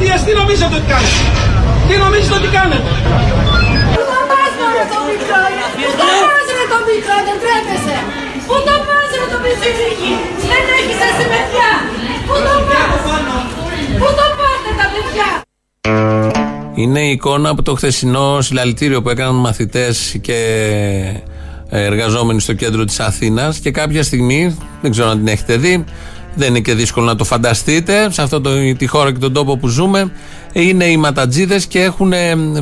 εγκληματίες, τι νομίζετε ότι κάνετε; Τι νομίζετε ότι κάνετε; Πού το πας μωρέ το μικρό, πού το πας ρε το μικρό, δεν τρέπεσαι. Πού το πας ρε το πιτσιρίκι, δεν έχεις εσύ παιδιά. Πού το πας, πού το πάτε τα παιδιά; Είναι η εικόνα από το χθεσινό συλλαλητήριο που έκαναν μαθητές και εργαζόμενοι στο κέντρο της Αθήνας και κάποια στιγμή, δεν ξέρω αν την έχετε δει, δεν είναι και δύσκολο να το φανταστείτε, σε αυτό το, τη χώρα και τον τόπο που ζούμε, είναι οι ματατζίδες και έχουν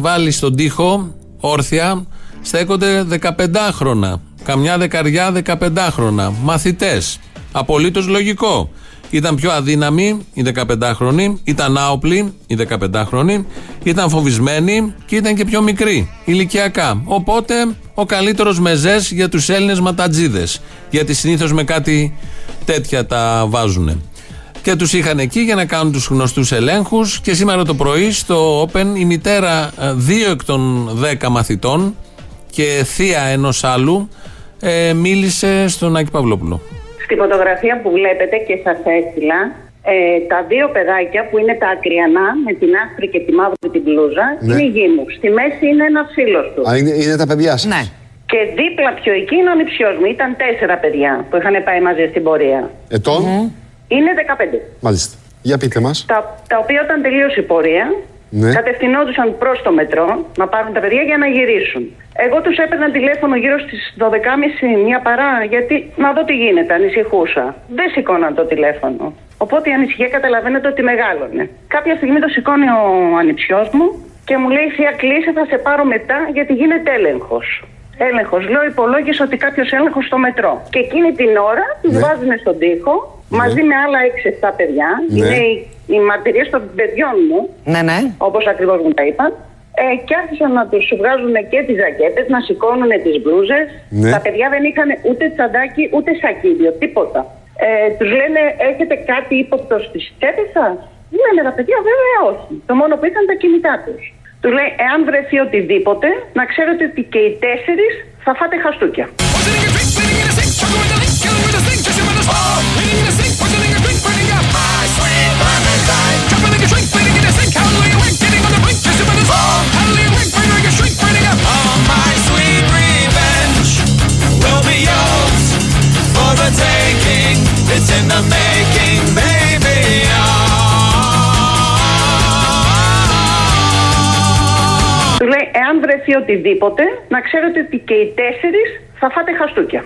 βάλει στον τοίχο όρθια, στέκονται 15χρονα. Καμιά δεκαριά 15χρονα. Μαθητές. Απολύτως λογικό. Ήταν πιο αδύναμοι οι 15χρονοι, ήταν άοπλοι οι 15χρονοι, ήταν φοβισμένοι και ήταν και πιο μικροί ηλικιακά. Οπότε ο καλύτερος μεζές για τους Έλληνες ματατζίδες. Γιατί συνήθως με κάτι τέτοια τα βάζουν. Και τους είχαν εκεί για να κάνουν τους γνωστούς ελέγχους. Και σήμερα το πρωί στο Open η μητέρα ε, δύο εκ των δέκα μαθητών και θεία ενός άλλου ε, μίλησε στον Άκη Παυλόπουλο. Στη φωτογραφία που βλέπετε και σας έστειλα, ε, τα δύο παιδάκια που είναι τα ακριανά με την άσπρη και τη μαύρη την μπλούζα Ναι. είναι η γη μου. Στη μέση είναι ένας φίλος τους. Α, είναι, είναι τα παιδιά σας. Ναι. Και δίπλα πιο εκεί είναι ο νηψιός μου. Ήταν τέσσερα παιδιά που είχαν πάει μαζί στην πορεία. Ετών. Είναι 15. Μάλιστα. Για πείτε μας. Τα, τα οποία όταν τελείωσε η πορεία Ναι. κατευθυνόντουσαν προς το μετρό να πάρουν τα παιδιά για να γυρίσουν. Εγώ τους έπαιρνα τηλέφωνο γύρω στις 12.30 μια παρά, γιατί να δω τι γίνεται, ανησυχούσα. Δεν σηκώναν το τηλέφωνο. Οπότε η ανησυχία καταλαβαίνετε ότι μεγάλωνε. Κάποια στιγμή το σηκώνει ο ανιψιός μου και μου λέει: Θεία, κλείσε, θα σε πάρω μετά γιατί γίνεται έλεγχος. Έλεγχος. Λέω: Υπολόγισα ότι κάποιος έλεγχος στο μετρό. Και εκείνη την ώρα τους Ναι. βάζουν στον τοίχο μαζί με άλλα 6-7 παιδιά. Ναι. Είναι οι, οι μαρτυρίε των παιδιών μου, Ναι, ναι. όπω ακριβώ μου τα είπαν. Ε, και άρχισαν να του βγάζουν και τι ζακέτε, να σηκώνουν τι μπλούζε. Ναι. Τα παιδιά δεν είχαν ούτε τσαντάκι ούτε σακίδιο, τίποτα. Ε, του λένε, έχετε κάτι ύποπτο στι τσέπε σα. Λένε τα παιδιά, βέβαια όχι. Το μόνο που είχαν τα κινητά του. Του λέει, εάν βρεθεί οτιδήποτε, να ξέρετε ότι και οι τέσσερι θα φάτε χαστούκια. It's in the making, baby. Του λέει, εάν βρεθεί οτιδήποτε, να ξέρετε ότι και οι τέσσερις θα φάτε χαστούκια.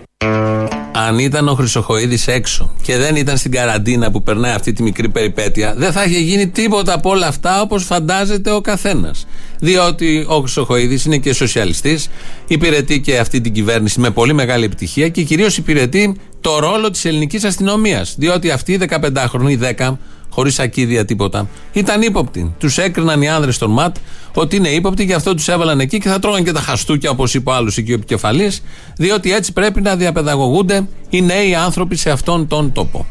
Αν ήταν ο Χρυσοχοίδης έξω και δεν ήταν στην καραντίνα που περνάει αυτή τη μικρή περιπέτεια, δεν θα είχε γίνει τίποτα από όλα αυτά όπως φαντάζεται ο καθένας. Διότι ο Χρυσοχοίδης είναι και σοσιαλιστής, υπηρετεί και αυτή την κυβέρνηση με πολύ μεγάλη επιτυχία και κυρίως υπηρετεί το ρόλο της ελληνικής αστυνομίας. Διότι αυτοί οι 15χρονοι, 10, χωρίς ακίδια τίποτα, ήταν ύποπτοι. Τους έκριναν οι άνδρες των ΜΑΤ ότι είναι ύποπτοι, γι' αυτό τους έβαλαν εκεί και θα τρώγαν και τα χαστούκια, όπως είπε ο άλλος εκεί ο επικεφαλής, διότι έτσι πρέπει να διαπαιδαγωγούνται οι νέοι άνθρωποι σε αυτόν τον τόπο.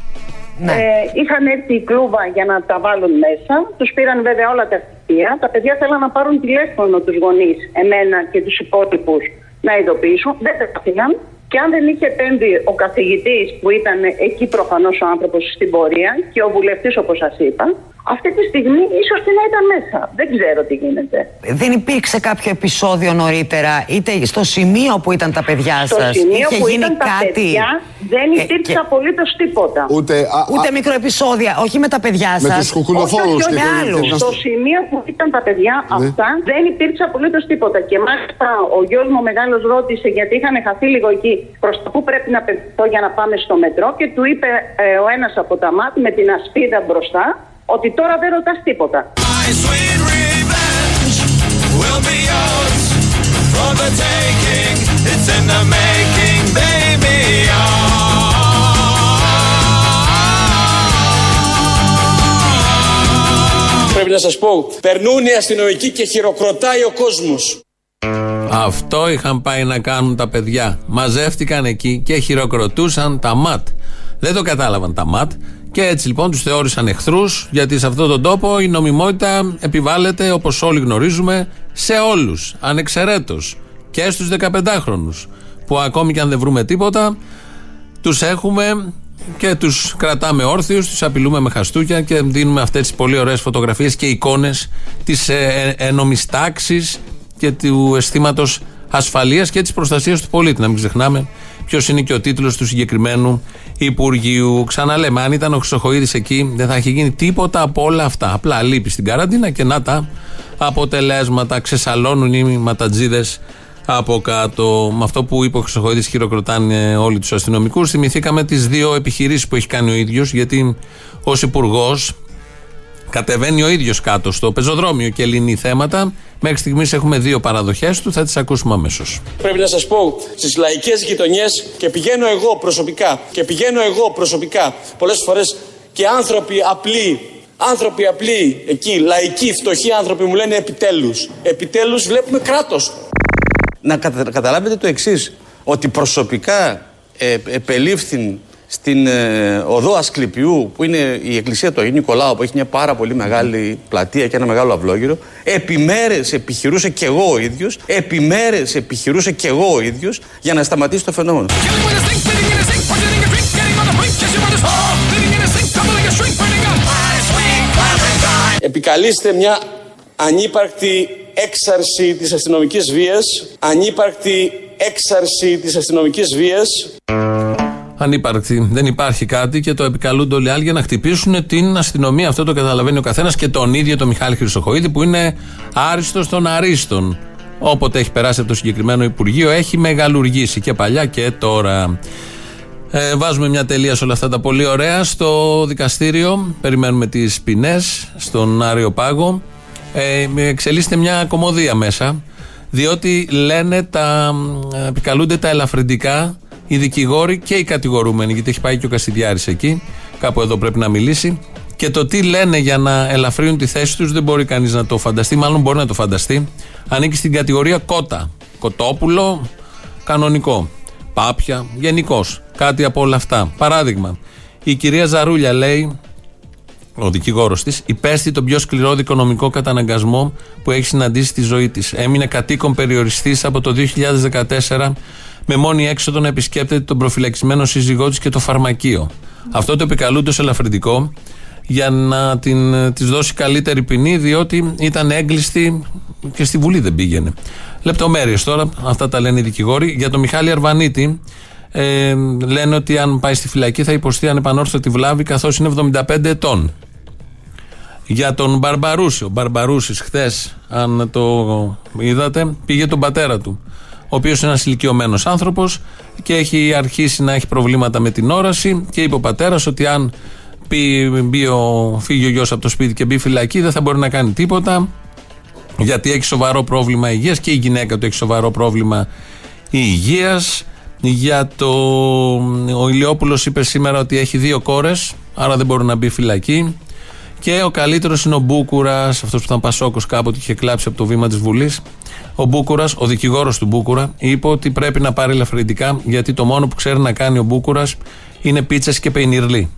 Ναι. Ε, είχαν έρθει η κλούβα για να τα βάλουν μέσα. Τους πήραν βέβαια όλα τα στοιχεία. Τα παιδιά θέλαν να πάρουν τηλέφωνο τους γονείς, εμένα και τους υπόλοιπους, να ειδοποιήσουν. Δεν τα έφυγαν. Και αν δεν είχε επέμβει ο καθηγητής που ήταν εκεί προφανώς ο άνθρωπος στην πορεία και ο βουλευτής, όπως σας είπα, αυτή τη στιγμή ίσως την να ήταν μέσα. Δεν ξέρω τι γίνεται. Δεν υπήρξε κάποιο επεισόδιο νωρίτερα, είτε στο σημείο που ήταν τα παιδιά Στο σας. σημείο Είχε που γίνει ήταν τα κάτι; παιδιά δεν Ε, υπήρξε και- απολύτως τίποτα. Ούτε, α, Ούτε α, μικροεπισόδια, όχι με τα παιδιά με σας. τους κουκουλοφόρους Όχι, όχι, και όχι, με άλλους. και- Στο σημείο που ήταν τα παιδιά αυτά δεν υπήρξε απολύτως τίποτα. Και μάλιστα ο γιος μου μεγάλος ρώτησε γιατί είχαν χαθεί λίγο εκεί προς το πού πρέπει να πετυχώ για να πάμε στο μετρό και του είπε ε, ο ένας από τα μάτια με την ασπίδα μπροστά ότι τώρα δεν ρωτάς τίποτα. My sweet revenge will be yours for the taking. It's in the making, baby. Πρέπει να σας πω, περνούν οι αστυνομικοί και χειροκροτάει ο κόσμος. Αυτό είχαν πάει να κάνουν τα παιδιά. Μαζεύτηκαν εκεί και χειροκροτούσαν τα ΜΑΤ. Δεν το κατάλαβαν τα ΜΑΤ και έτσι λοιπόν τους θεώρησαν εχθρούς, γιατί σε αυτόν τον τόπο η νομιμότητα επιβάλλεται όπως όλοι γνωρίζουμε σε όλους, ανεξαιρέτως και στους 15χρονου. που ακόμη και αν δεν βρούμε τίποτα, τους έχουμε και τους κρατάμε όρθιους, τους απειλούμε με χαστούκια και δίνουμε αυτές τις πολύ ωραίες φωτογραφίες και εικόνες της ένομη τάξη και του αισθήματος ασφαλείας και της προστασίας του πολίτη. Να μην ξεχνάμε ποιος είναι και ο τίτλος του συγκεκριμένου Υπουργείου. Ξαναλέμε, αν ήταν ο Χρυσοχοίδης εκεί, δεν θα έχει γίνει τίποτα από όλα αυτά. Απλά λείπει στην καραντίνα και να τα αποτελέσματα. Ξεσαλώνουν οι ματατζίδες από κάτω. Με αυτό που είπε ο Χρυσοχοίδης, χειροκροτάνε όλοι τους αστυνομικούς. Θυμηθήκαμε τις δύο επιχειρήσεις που έχει κάνει ο ίδιος, γιατί ως υπουργός κατεβαίνει ο ίδιος κάτω στο πεζοδρόμιο και λύνει θέματα. Μέχρι στιγμής έχουμε δύο παραδοχές του, θα τις ακούσουμε αμέσως. Πρέπει να σας πω στις λαϊκές γειτονιές και πηγαίνω εγώ προσωπικά και πηγαίνω εγώ προσωπικά πολλές φορές και άνθρωποι απλοί Άνθρωποι απλοί, εκεί, λαϊκοί, φτωχοί άνθρωποι μου λένε επιτέλους. Επιτέλους βλέπουμε κράτος. Να κατα- καταλάβετε το εξής ότι προσωπικά ε, επελήφθην στην ε, οδό Ασκληπιού, που είναι η εκκλησία του Αγίου Νικολάου, που έχει μια πάρα πολύ μεγάλη πλατεία και ένα μεγάλο αυλόγυρο, επί μέρες επιχειρούσε και εγώ ο ίδιος, επί μέρες επιχειρούσε και εγώ ο ίδιος για να σταματήσει το φαινόμενο. Επικαλείστε μια ανύπαρκτη έξαρση της αστυνομικής βίας, ανύπαρκτη έξαρση της αστυνομικής βίας, Ανύπαρκτη. Δεν υπάρχει κάτι και το επικαλούνται όλοι οι άλλοι για να χτυπήσουν την αστυνομία. Αυτό το καταλαβαίνει ο καθένας και τον ίδιο τον Μιχάλη Χρυσοχοίδη που είναι άριστος των αρίστων. Όποτε έχει περάσει από το συγκεκριμένο Υπουργείο έχει μεγαλουργήσει και παλιά και τώρα. Ε, βάζουμε μια τελεία σε όλα αυτά τα πολύ ωραία. Στο δικαστήριο περιμένουμε τις ποινές στον Άριο Πάγο. Ε, εξελίσσεται μια κομμωδία μέσα. Διότι λένε τα. ε, επικαλούνται τα ελαφρυντικά οι δικηγόροι και οι κατηγορούμενοι. Γιατί έχει πάει και ο Κασιδιάρης εκεί. Κάπου εδώ πρέπει να μιλήσει. Και το τι λένε για να ελαφρύνουν τη θέση τους δεν μπορεί κανείς να το φανταστεί. Μάλλον μπορεί να το φανταστεί. Ανήκει στην κατηγορία κότα. Κοτόπουλο, κανονικό. Πάπια, γενικώ. Κάτι από όλα αυτά. Παράδειγμα, η κυρία Ζαρούλια λέει, ο δικηγόρος της, υπέστη τον πιο σκληρό δικονομικό καταναγκασμό που έχει συναντήσει στη ζωή της. Έμεινε κατοίκον περιοριστής από το 2014 με μόνη έξοδο να επισκέπτεται τον προφυλακισμένο σύζυγό της και το φαρμακείο. Αυτό το επικαλούνται ως ελαφρυντικό για να την, της δώσει καλύτερη ποινή, διότι ήταν έγκλειστη και στη Βουλή δεν πήγαινε. Λεπτομέρειες τώρα, αυτά τα λένε οι δικηγόροι. Για τον Μιχάλη Αρβανίτη, ε, λένε ότι αν πάει στη φυλακή θα υποστεί ανεπανόρθωτη βλάβη καθώς είναι 75 ετών. Για τον Μπαρμπαρούση. Ο Μπαρμπαρούσης χθες, αν το είδατε, πήγε τον πατέρα του. Ο οποίος είναι ένας ηλικιωμένος άνθρωπος και έχει αρχίσει να έχει προβλήματα με την όραση. Και είπε ο πατέρας ότι αν πει, μπει ο, φύγει ο γιος από το σπίτι και μπει φυλακή, δεν θα μπορεί να κάνει τίποτα. Γιατί έχει σοβαρό πρόβλημα υγείας και η γυναίκα του έχει σοβαρό πρόβλημα υγείας. Για το. Ο Ηλιόπουλος είπε σήμερα ότι έχει δύο κόρες, άρα δεν μπορεί να μπει φυλακή. Και ο καλύτερος είναι ο Μπούκουρας, αυτός που ήταν Πασόκος κάποτε είχε κλάψει από το βήμα της Βουλής. Ο Μπούκουρας, ο δικηγόρος του Μπούκουρα, είπε ότι πρέπει να πάρει ελαφρυντικά γιατί το μόνο που ξέρει να κάνει ο Μπούκουρας είναι πίτσες και πενιρλί.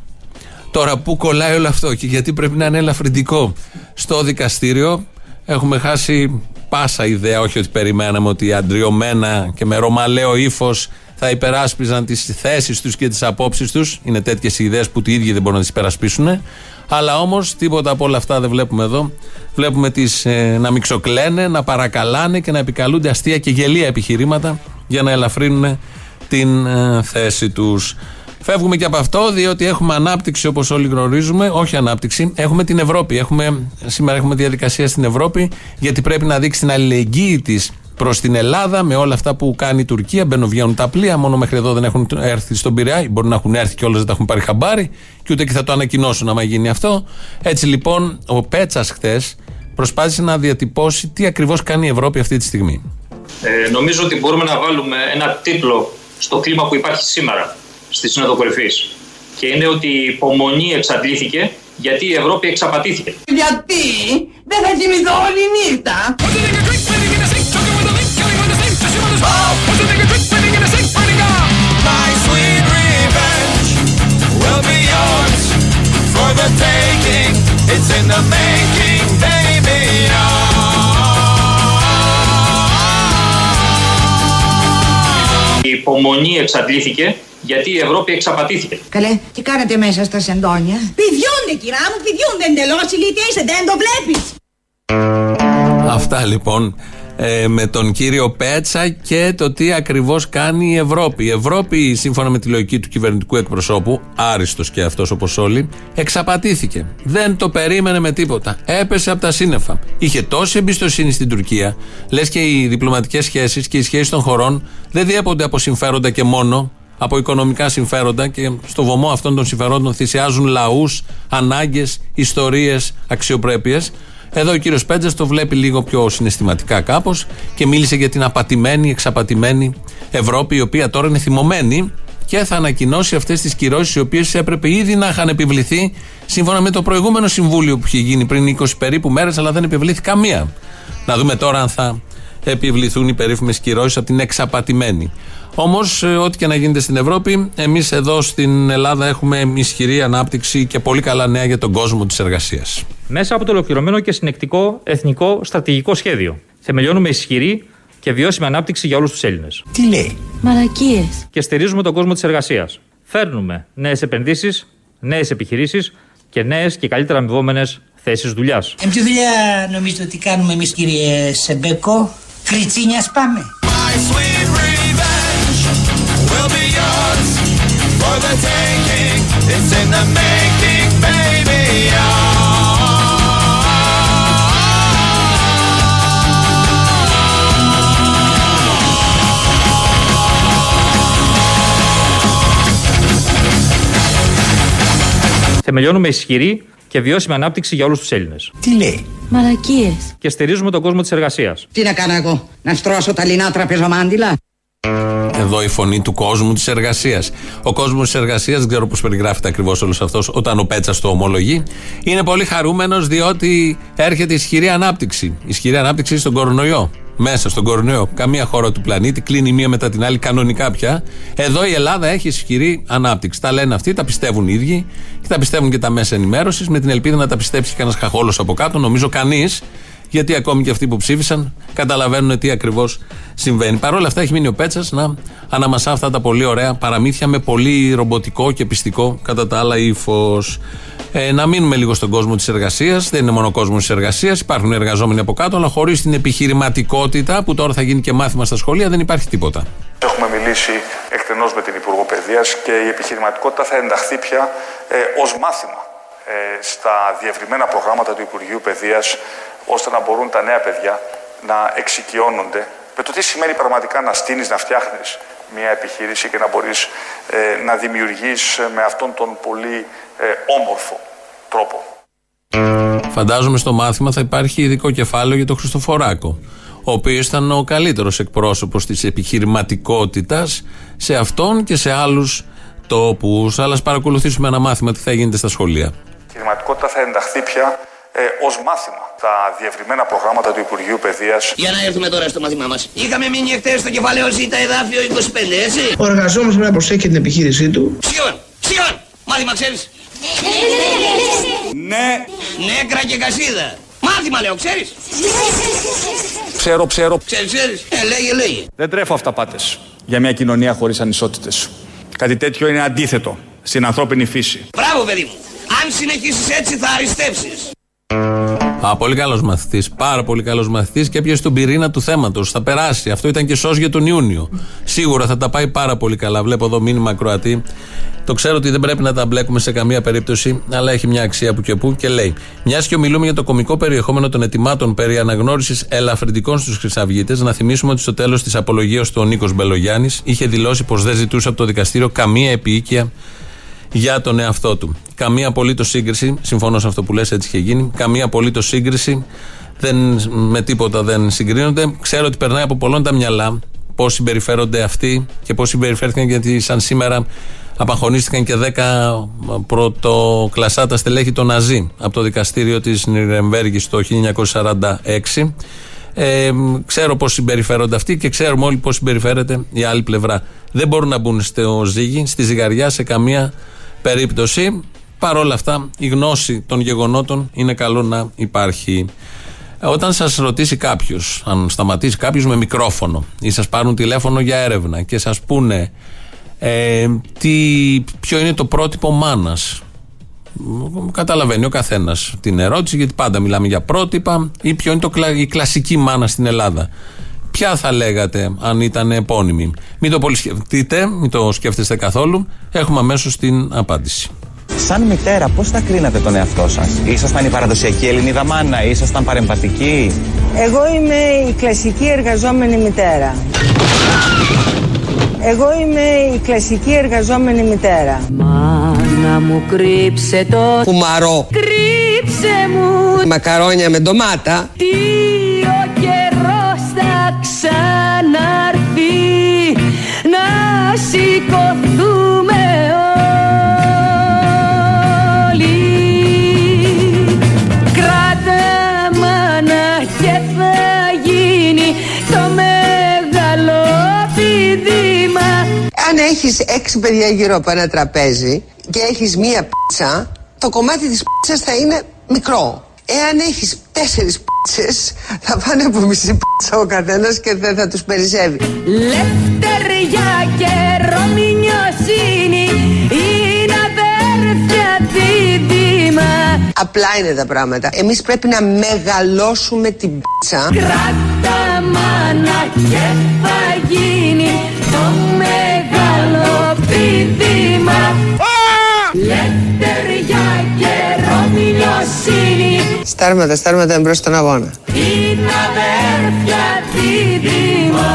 Τώρα, πού κολλάει όλο αυτό και γιατί πρέπει να είναι ελαφρυντικό στο δικαστήριο, έχουμε χάσει πάσα ιδέα. Όχι ότι περιμέναμε ότι αντριωμένα και με ρωμαλαίο ύφος θα υπεράσπιζαν τις θέσεις τους και τις απόψεις τους. Είναι τέτοιες οι ιδέες που οι ίδιοι δεν μπορούν να τις υπερασπίσουν. Αλλά όμως τίποτα από όλα αυτά δεν βλέπουμε εδώ. Βλέπουμε τις, ε, να μιξοκλαίνε, να παρακαλάνε και να επικαλούνται αστεία και γελία επιχειρήματα για να ελαφρύνουν την ε, θέση τους. Φεύγουμε και από αυτό, διότι έχουμε ανάπτυξη όπως όλοι γνωρίζουμε. Όχι ανάπτυξη, έχουμε την Ευρώπη. Έχουμε, σήμερα έχουμε διαδικασία στην Ευρώπη, γιατί πρέπει να δείξει την αλληλεγγύη της προς την Ελλάδα με όλα αυτά που κάνει η Τουρκία. Μπαίνουν, βγαίνουν τα πλοία, μόνο μέχρι εδώ δεν έχουν έρθει στον Πειραιά. Μπορεί να έχουν έρθει και όλε δεν τα έχουν πάρει χαμπάρι, και ούτε και θα το ανακοινώσουν άμα γίνει αυτό. Έτσι λοιπόν, ο Πέτσας χθες προσπάθησε να διατυπώσει τι ακριβώς κάνει η Ευρώπη αυτή τη στιγμή. Ε, νομίζω ότι μπορούμε να βάλουμε ένα τίτλο στο κλίμα που υπάρχει σήμερα στη Σύνοδο Κορυφής. Και είναι ότι η υπομονή εξαντλήθηκε γιατί η Ευρώπη εξαπατήθηκε. Γιατί δεν θα κοιμηθώ όλη νύχτα. Η υπομονή εξαντλήθηκε γιατί η Ευρώπη εξαπατήθηκε. Καλέ, τι κάνετε μέσα στα σεντόνια; Πηδιούνται, κυρά μου, πηδιούνται εντελώς. Ηλίθεια δεν το βλέπεις. Αυτά λοιπόν ε, με τον κύριο Πέτσα και το τι ακριβώς κάνει η Ευρώπη. Η Ευρώπη, σύμφωνα με τη λογική του κυβερνητικού εκπροσώπου, άριστος και αυτός όπως όλοι, εξαπατήθηκε. Δεν το περίμενε με τίποτα. Έπεσε από τα σύννεφα. Είχε τόση εμπιστοσύνη στην Τουρκία, λες και οι διπλωματικές σχέσεις και οι σχέσεις των χωρών δεν διέπονται από συμφέροντα και μόνο, από οικονομικά συμφέροντα και στο βωμό αυτών των συμφερόντων θυσιάζουν λαούς, ανάγκες, ιστορίες, αξιοπρέπειες. Εδώ ο κύριος Πέτζας το βλέπει λίγο πιο συναισθηματικά κάπως και μίλησε για την απατημένη, εξαπατημένη Ευρώπη, η οποία τώρα είναι θυμωμένη και θα ανακοινώσει αυτές τις κυρώσεις, οι οποίες έπρεπε ήδη να είχαν επιβληθεί σύμφωνα με το προηγούμενο συμβούλιο που είχε γίνει πριν 20 περίπου μέρες, αλλά δεν επιβλήθη καμία. Να δούμε τώρα αν θα επιβληθούν οι περίφημες κυρώσεις από την εξαπατημένη. Όμως, ό,τι και να γίνεται στην Ευρώπη, εμείς εδώ στην Ελλάδα έχουμε ισχυρή ανάπτυξη και πολύ καλά νέα για τον κόσμο της εργασίας. Μέσα από το ολοκληρωμένο και συνεκτικό εθνικό στρατηγικό σχέδιο. Θεμελιώνουμε ισχυρή και βιώσιμη ανάπτυξη για όλους τους Έλληνες. Τι λέει; Μαλακίες. Και στηρίζουμε τον κόσμο της εργασίας. Φέρνουμε νέες επενδύσεις, νέες επιχειρήσεις και νέες και καλύτερα αμοιβόμενες θέσεις δουλειάς. Ε, ποια δουλειά νομίζετε ότι κάνουμε εμείς κύριε Σεμπέκο; Κριτσίνιας πάμε. My sweet revenge will be yours for the taking. It's in the making, baby. Θεμελιώνουμε ισχυρή και βιώσιμη ανάπτυξη για όλους τους Έλληνες. Τι λέει; Μαλακίες. Και στηρίζουμε τον κόσμο της εργασίας. Τι να κάνω εγώ, να στρώσω τα λινά τραπεζομάντιλα; Εδώ η φωνή του κόσμου της εργασίας. Ο κόσμος της εργασίας, δεν ξέρω πώς περιγράφεται ακριβώς όλος αυτός όταν ο Πέτσας το ομολογεί, είναι πολύ χαρούμενος διότι έρχεται ισχυρή ανάπτυξη. Ισχυρή ανάπτυξη στον κορονοϊό. Μέσα στον κορονοϊό. Καμία χώρα του πλανήτη κλείνει μία μετά την άλλη κανονικά πια. Εδώ η Ελλάδα έχει ισχυρή ανάπτυξη. Τα λένε αυτοί, τα πιστεύουν οι ίδιοι και τα πιστεύουν και τα μέσα ενημέρωσης με την ελπίδα να τα πιστέψει κανένας χαχόλος από κάτω. Νομίζω κανείς γιατί ακόμη και αυτοί που ψήφισαν καταλαβαίνουν τι ακριβώς συμβαίνει. Παρ' όλα αυτά έχει μείνει ο Πέτσας να αναμασά αυτά τα πολύ ωραία παραμύθια με πολύ ρομποτικό και πιστικό κατά τα άλλα ύφος. Ε, να μείνουμε λίγο στον κόσμο της εργασίας. Δεν είναι μόνο ο κόσμο της εργασίας. Υπάρχουν εργαζόμενοι από κάτω, αλλά χωρίς την επιχειρηματικότητα που τώρα θα γίνει και μάθημα στα σχολεία δεν υπάρχει τίποτα. Έχουμε μιλήσει εκτενώς με την Υπουργό Παιδείας και η επιχειρηματικότητα θα ενταχθεί πια ε, ως μάθημα ε, στα διευρυμένα προγράμματα του Υπουργείου Παιδείας ώστε να μπορούν τα νέα παιδιά να εξοικειώνονται με το τι σημαίνει πραγματικά να στείνεις, να φτιάχνεις μια επιχείρηση και να μπορείς ε, να δημιουργείς ε, με αυτόν τον πολύ ε, όμορφο τρόπο. Φαντάζομαι στο μάθημα θα υπάρχει ειδικό κεφάλαιο για τον Χριστοφοράκο. Ο οποίος ήταν ο καλύτερος εκπρόσωπος της επιχειρηματικότητας σε αυτόν και σε άλλους τόπους. Αλλά ας παρακολουθήσουμε ένα μάθημα τι θα γίνεται στα σχολεία. Η επιχειρηματικότητα θα ενταχθεί πια ε, ως μάθημα στα διευρυμένα προγράμματα του Υπουργείου Παιδείας Για να έρθουμε τώρα στο μάθημά μας. Είχαμε μείνει εχθές στο κεφάλαιο Z, εδάφιο 25, έτσι. Ο εργαζόμενος πρέπει να προσέχει την επιχείρησή του. Σιόν, σιόν. Μάθημα ξέρεις. Ναι. Νέκρα και κασίδα. Μάθημα λέω, ξέρεις. Ξέρω, ξέρω. Ξέρεις, ξέρεις. Ε, λέγε, λέγε. Δεν τρέφω αυταπάτες για μια κοινωνία χωρίς ανισότητες. Κάτι τέτοιο είναι αντίθετο στην ανθρώπινη φύση. Μπράβο, παιδί μου. Αν συνεχίσεις έτσι θα αριστεύσεις. Α, πολύ καλός μαθητής. Πάρα πολύ καλός μαθητής και έπιασε τον πυρήνα του θέματος. Θα περάσει. Αυτό ήταν και σο για τον Ιούνιο. Σίγουρα θα τα πάει πάρα πολύ καλά. Βλέπω εδώ μήνυμα Κροατή. Το ξέρω ότι δεν πρέπει να τα μπλέκουμε σε καμία περίπτωση, αλλά έχει μια αξία που και που και λέει. Μιας και ομιλούμε για το κομικό περιεχόμενο των ετοιμάτων περί αναγνώρισης ελαφρυντικών στους Χρυσαυγίτες, να θυμίσουμε ότι στο τέλος της απολογίας του ο Νίκος Μπελογιάννης είχε δηλώσει πως δεν ζητούσε από το δικαστήριο καμία επίοικια για τον εαυτό του. Καμία απολύτως σύγκριση, συμφωνώ σε αυτό που λες, έτσι είχε γίνει. Καμία απολύτως σύγκριση, δεν, με τίποτα δεν συγκρίνονται. Ξέρω ότι περνάει από πολλών τα μυαλά πώς συμπεριφέρονται αυτοί και πώς συμπεριφέρθηκαν γιατί σαν σήμερα απαγχωνίστηκαν και 10 πρωτοκλασσάτα στελέχη των Ναζί από το δικαστήριο της Νιρεμβέργης το 1946. Ε, ξέρω πώς συμπεριφέρονται αυτοί και ξέρουμε όλοι πώς συμπεριφέρεται η άλλη πλευρά. Δεν μπορούν να μπουν στο ζύγι, στη ζυγαριά σε καμία περίπτωση. Παρ' όλα αυτά, η γνώση των γεγονότων είναι καλό να υπάρχει. Ε, Όταν σας ρωτήσει κάποιος, αν σταματήσει κάποιος με μικρόφωνο ή σας πάρουν τηλέφωνο για έρευνα και σας πούνε ε, τι, ποιο είναι το πρότυπο μάνας. Καταλαβαίνει ο καθένας την ερώτηση, γιατί πάντα μιλάμε για πρότυπα ή ποιο είναι το, κλα- η κλασική μάνα στην Ελλάδα. Ποια θα λέγατε αν ήταν επώνυμη. Μην το πολύ σκεφτείτε, μην το σκέφτεστε καθόλου. Έχουμε αμέσως την απάντηση. Σαν μητέρα, πώς θα κρίνατε τον εαυτό σας, Ήσασταν η παραδοσιακή Ελληνίδα μάνα, ήσασταν παρεμβατική. Εγώ είμαι η κλασική εργαζόμενη μητέρα. Εγώ είμαι η κλασική εργαζόμενη μητέρα. Μάνα μου κρύψε το Κουμαρό. Κρύψε μου Μακαρόνια με ντομάτα. Τι ο καιρός θα ξαναρθεί Να σηκωθούμε όλοι. Κράτα μάνα και θα γίνει το μεγάλο πηδήμα. Αν έχεις έξι παιδιά γύρω από ένα τραπέζι και έχεις μία πίτσα, το κομμάτι της πίτσας θα είναι μικρό. Εάν έχεις τέσσερις πίτσες, θα πάνε από μισή πίτσα ο καθένας και δεν θα τους περισσεύει. Λευτεριά και ρομινιοσύνη είναι αδέρφια δίδυμα Απλά είναι τα πράγματα. Εμείς πρέπει να μεγαλώσουμε την πίτσα. Κράτα μάνα και θα γίνει το μεγάλο πηδήμα Λευτεριά και ρομινιοσύνη Στάρματα, στάρματα εμπρός στον αγώνα. είναι αδέρφια δίδυμα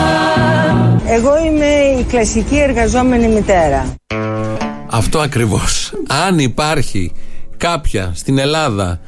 Εγώ είμαι η κλασική εργαζόμενη μητέρα. Αυτό ακριβώς. Αν υπάρχει κάποια στην Ελλάδα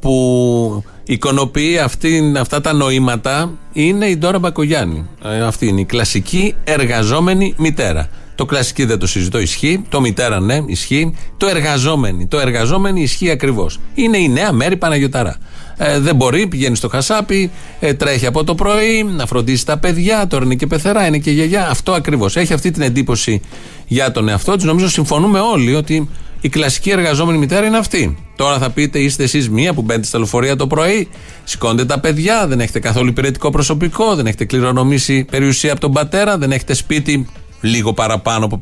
που εικονοποιεί αυτή, αυτά τα νοήματα είναι η Ντόρα Μπακογιάννη. Ε, Αυτή είναι η κλασική εργαζόμενη μητέρα. Το κλασική δεν το συζητώ, ισχύει. Το μητέρα, ναι, ισχύει. Το εργαζόμενη. Το εργαζόμενη ισχύει ακριβώς. Είναι η νέα Μέρη Παναγιοταρά. Ε, δεν μπορεί, πηγαίνει στο χασάπι, ε, τρέχει από το πρωί, να φροντίσει τα παιδιά. Τώρα είναι και πεθερά, είναι και γιαγιά. Αυτό ακριβώς. Έχει αυτή την εντύπωση για τον εαυτό της. Νομίζω συμφωνούμε όλοι ότι η κλασική εργαζόμενη μητέρα είναι αυτή. Τώρα θα πείτε, είστε εσείς μία που μπαίνετε στα λεωφορεία το πρωί, σηκώνετε τα παιδιά, δεν έχετε καθόλου υπηρετικό προσωπικό, δεν έχετε κληρονομήσει περιουσία από τον πατέρα, δεν έχετε σπίτι λίγο παραπάνω από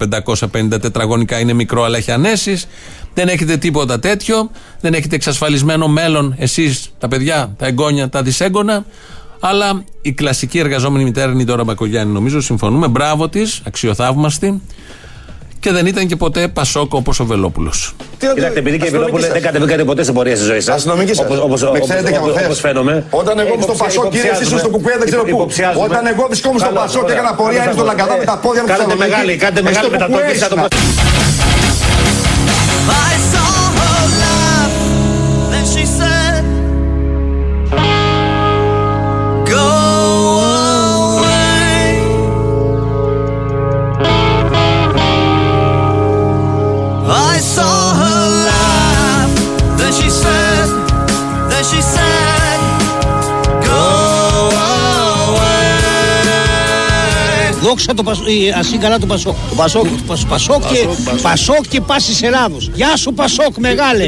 550 τετραγωνικά, είναι μικρό αλλά έχει ανέσεις. Δεν έχετε τίποτα τέτοιο, δεν έχετε εξασφαλισμένο μέλλον εσείς, τα παιδιά, τα εγγόνια, τα δυσέγγωνα. Αλλά η κλασική εργαζόμενη μητέρα είναι η Δώρα Μπακογιάννη, νομίζω. Συμφωνούμε. Μπράβο της, αξιοθαύμαστη. Και δεν ήταν και ποτέ Πασόκο όπως ο Βελόπουλος. Κοιτάξτε, επειδή και οι Βελόπουλοι δεν κατεβήκατε ποτέ σε πορεία στη ζωή σας. Αστυνομική σας. Με ξέρετε και από χθες. Όπως φαίνομαι. Όταν εγώ ήμουν στο Πασό, κύριε, εσείς ήσασταν στο Κουκουέ, δεν ξέρω πού. Όταν εγώ βρισκόμουν στο Πασό και έκανα πορεία, ήρθε στο Λαγκαδά με τα πόδια μου στο Κάνετε Θεσσαλονίκη. μεγάλη, κάντε Ε, μεγάλη στο Δόξα το Πασό, η ασύ καλά του Πασόκ. Το Πασόκ, το Πασόκ, Πασόκ και, Πασόκ και πάσης Ελλάδος. Γεια σου Πασόκ μεγάλε.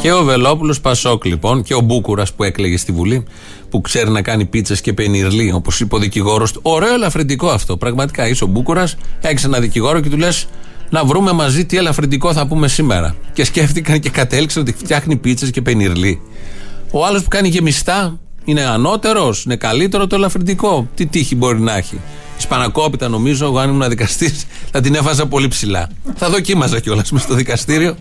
Και ο Βελόπουλος Πασόκ λοιπόν και ο Μπούκουρας που έκλεγε στη Βουλή, που ξέρει να κάνει πίτσες και πενιρλί, όπως είπε ο δικηγόρος του. Ωραίο ελαφρυντικό αυτό. Πραγματικά είσαι ο Μπούκουρας, έχεις ένα δικηγόρο και του λες να βρούμε μαζί τι ελαφρυντικό θα πούμε σήμερα. Και σκέφτηκαν και κατέληξαν ότι φτιάχνει πίτσες και πενιρλί. Ο άλλος που κάνει γεμιστά είναι ανώτερος, είναι καλύτερο το ελαφρυντικό. Τι τύχη μπορεί να έχει. Σπανακόπιτα νομίζω, εγώ αν ήμουν δικαστής θα την έφαζα πολύ ψηλά. θα δοκίμαζα κιόλας μες στο δικαστήριο.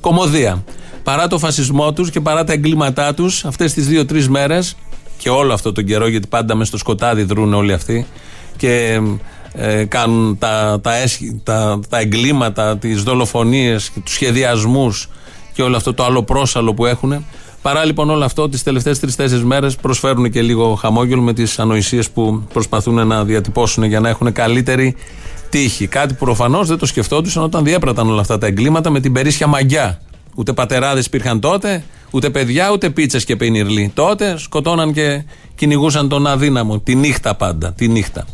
Κομμωδία. Παρά το φασισμό τους και παρά τα εγκλήματά τους, αυτές τις δύο-τρεις μέρες και όλο αυτό τον καιρό, γιατί πάντα μες στο σκοτάδι δρούν όλοι αυτοί και ε, κάνουν τα, τα, έσχη- τα, τα εγκλήματα, τις δολοφονίες, τους σχεδιασμούς και όλο αυτό το άλλο πρόσαλο που έχουν. Παρά λοιπόν όλο αυτό, τις τελευταίες τρει-τέσσερι μέρες προσφέρουν και λίγο χαμόγελο με τις ανοησίες που προσπαθούν να διατυπώσουν για να έχουν καλύτερη τύχη. Κάτι που προφανώς δεν το σκεφτόντουσαν όταν διέπραταν όλα αυτά τα εγκλήματα με την περίσσια μαγιά. Ούτε πατεράδες υπήρχαν τότε, ούτε παιδιά, ούτε πίτσες και πενιρλί. Τότε σκοτώναν και κυνηγούσαν τον αδύναμο. Τη νύχτα πάντα. Τη νύχτα.